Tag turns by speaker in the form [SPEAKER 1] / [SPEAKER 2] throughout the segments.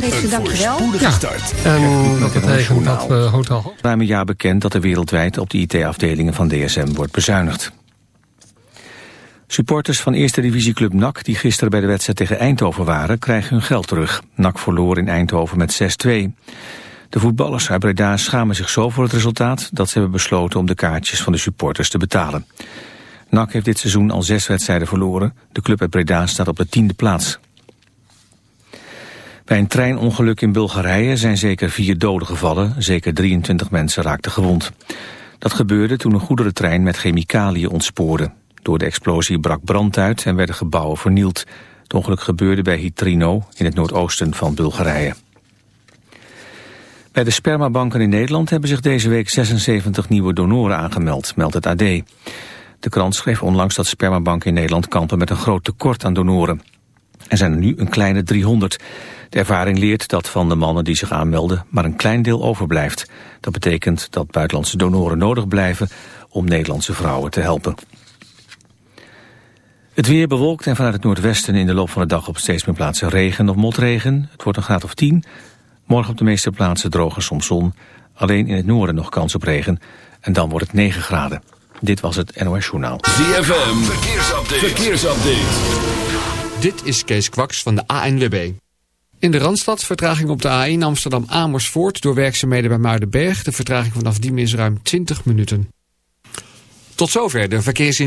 [SPEAKER 1] heeft u dankjewel.
[SPEAKER 2] spoedige start.
[SPEAKER 3] En dat betekent dat we hotel...
[SPEAKER 4] Ruim een jaar bekend dat er wereldwijd op de IT-afdelingen van DSM wordt bezuinigd. Supporters van eerste divisieclub NAC die gisteren bij de wedstrijd tegen Eindhoven waren... krijgen hun geld terug. NAC verloor in Eindhoven met 6-2. De voetballers uit Breda schamen zich zo voor het resultaat... dat ze hebben besloten om de kaartjes van de supporters te betalen. NAC heeft dit seizoen al zes wedstrijden verloren. De club uit Breda staat op de tiende plaats. Bij een treinongeluk in Bulgarije zijn zeker vier doden gevallen. Zeker 23 mensen raakten gewond. Dat gebeurde toen een goederentrein met chemicaliën ontspoorde. Door de explosie brak brand uit en werden gebouwen vernield. Het ongeluk gebeurde bij Hitrino in het noordoosten van Bulgarije. Bij de spermabanken in Nederland hebben zich deze week 76 nieuwe donoren aangemeld, meldt het AD. De krant schreef onlangs dat spermabanken in Nederland kampen met een groot tekort aan donoren. Er zijn er nu een kleine 300. De ervaring leert dat van de mannen die zich aanmelden maar een klein deel overblijft. Dat betekent dat buitenlandse donoren nodig blijven om Nederlandse vrouwen te helpen. Het weer bewolkt en vanuit het noordwesten in de loop van de dag op steeds meer plaatsen regen of motregen. Het wordt een graad of 10. Morgen op de meeste plaatsen droger soms zon. Alleen in het noorden nog kans op regen. En dan wordt het 9 graden. Dit was het NOS Journaal.
[SPEAKER 2] ZFM, verkeersupdate. verkeersupdate.
[SPEAKER 5] Dit is Kees Kwaks van de ANWB. In de Randstad vertraging op de A1 Amsterdam-Amersfoort... door werkzaamheden bij Muidenberg. De vertraging vanaf Diemen is ruim 20 minuten. Tot zover de verkeersin.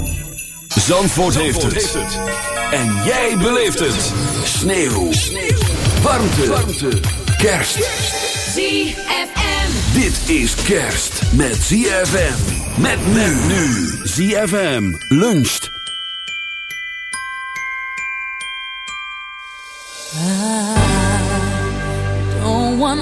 [SPEAKER 2] Zandvoort, heeft, het. En jij beleeft het. Sneeuw. Sneeuw. Warmte. Warmte. Kerst.
[SPEAKER 6] ZFM.
[SPEAKER 2] Dit is kerst met ZFM. Met men nu. ZFM luncht.
[SPEAKER 7] don't want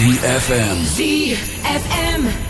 [SPEAKER 8] ZFM.
[SPEAKER 9] ZFM.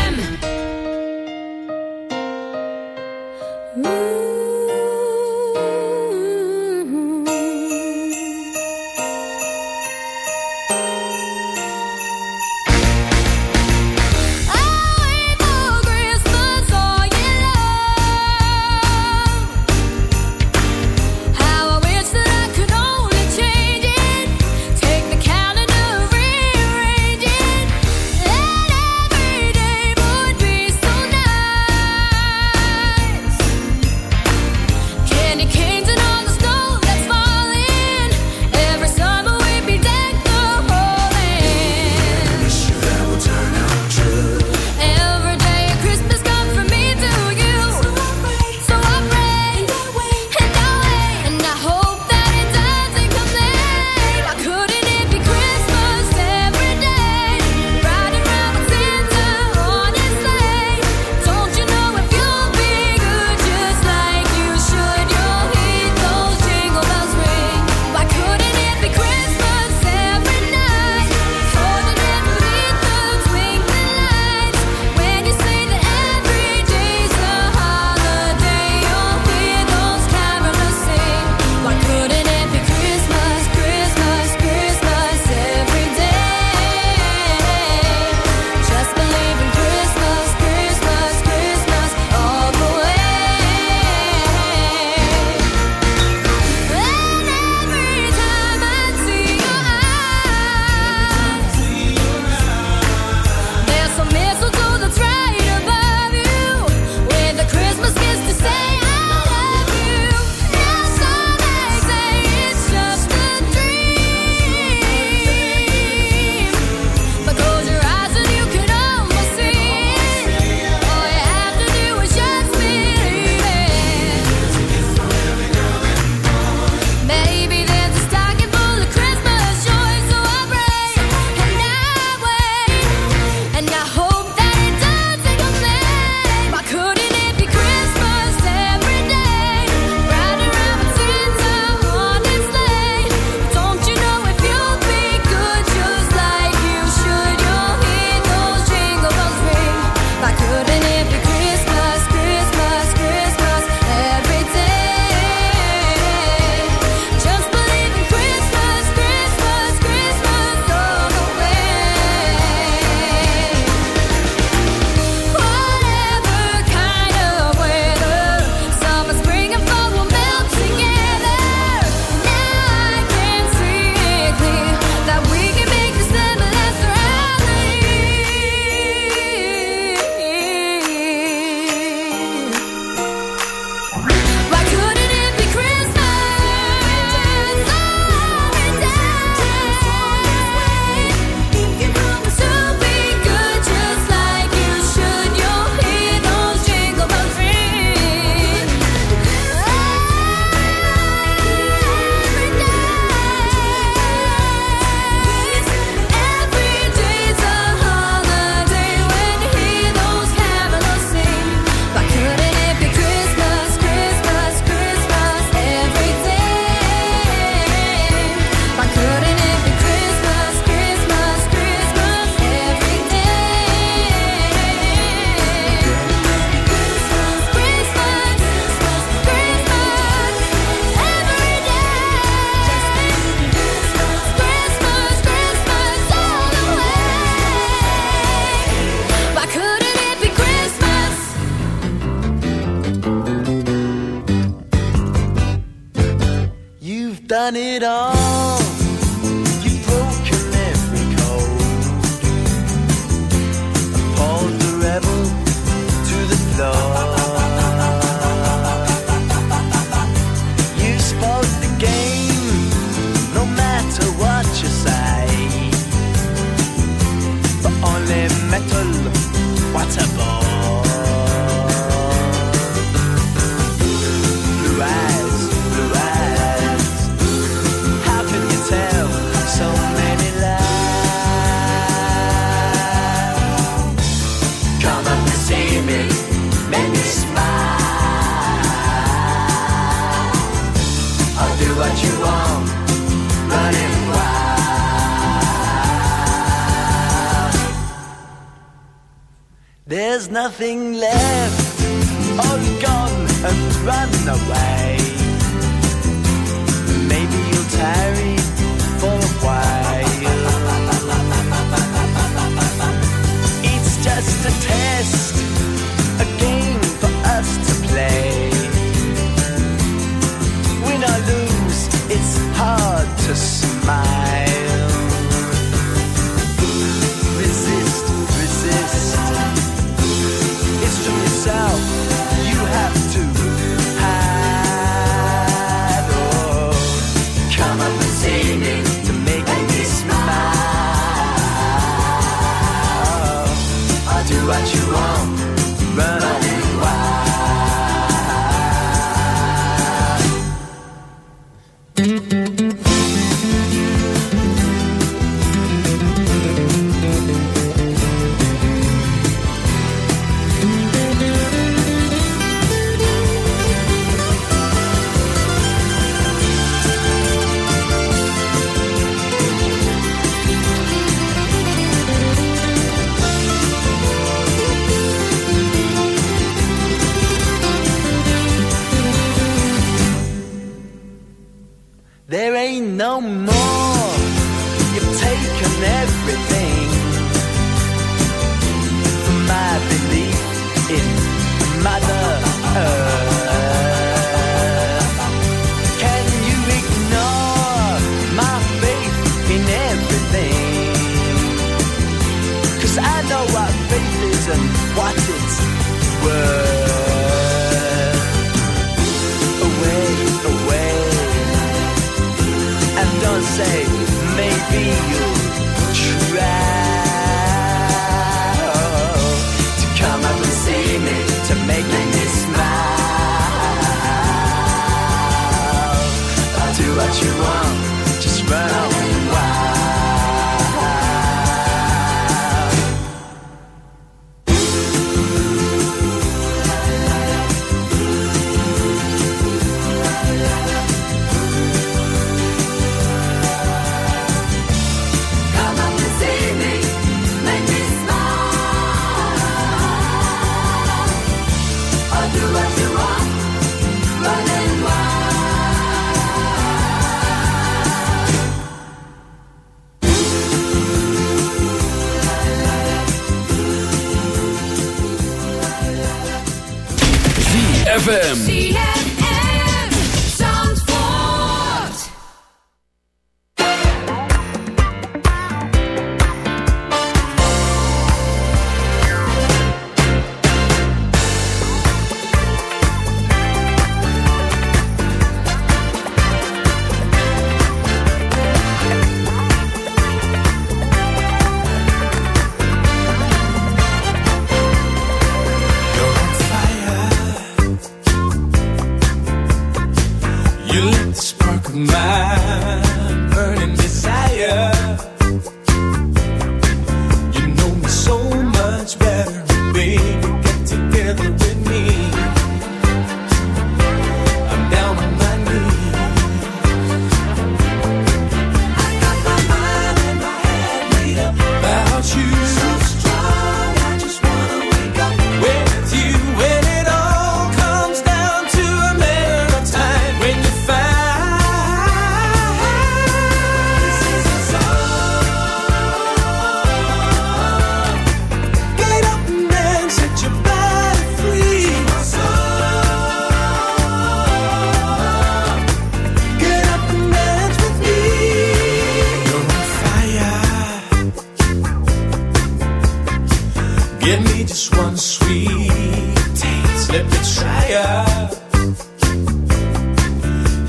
[SPEAKER 10] Just
[SPEAKER 11] one sweet taste. Let me try it.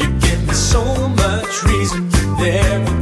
[SPEAKER 11] You give me so much reason. There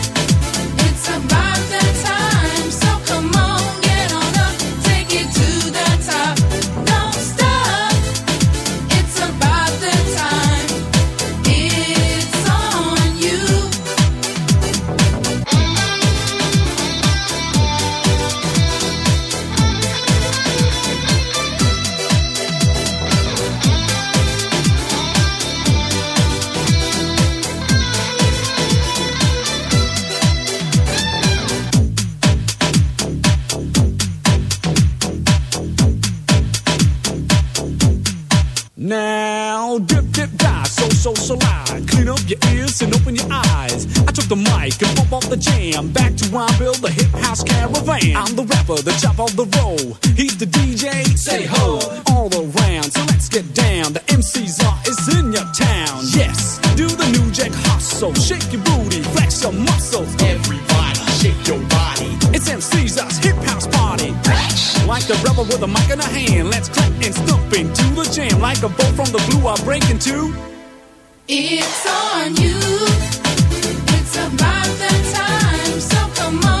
[SPEAKER 12] The
[SPEAKER 13] jam. Back to Rhyme build the hip house caravan. I'm the rapper, the chop of the roll. He's the DJ, say ho, all around. So let's get down. The MC's are is in your town. Yes, do the new jack hustle. Shake your booty, flex your muscles. Everybody, shake your body. It's MC's us hip house party. Like the rebel with a mic in a hand, let's clap and stomp into the jam. Like a bow from the blue, I'll break into.
[SPEAKER 12] It's on you. It's about time. So come on,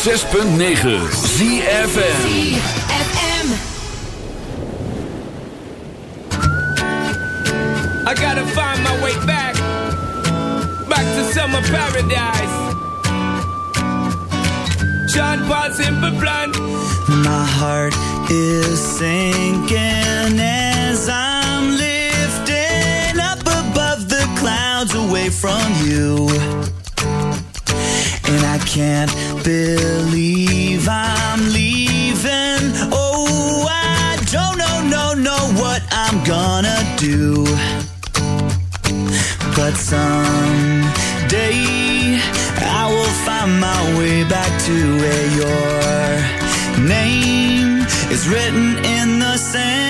[SPEAKER 8] 106.9
[SPEAKER 14] ZFN sand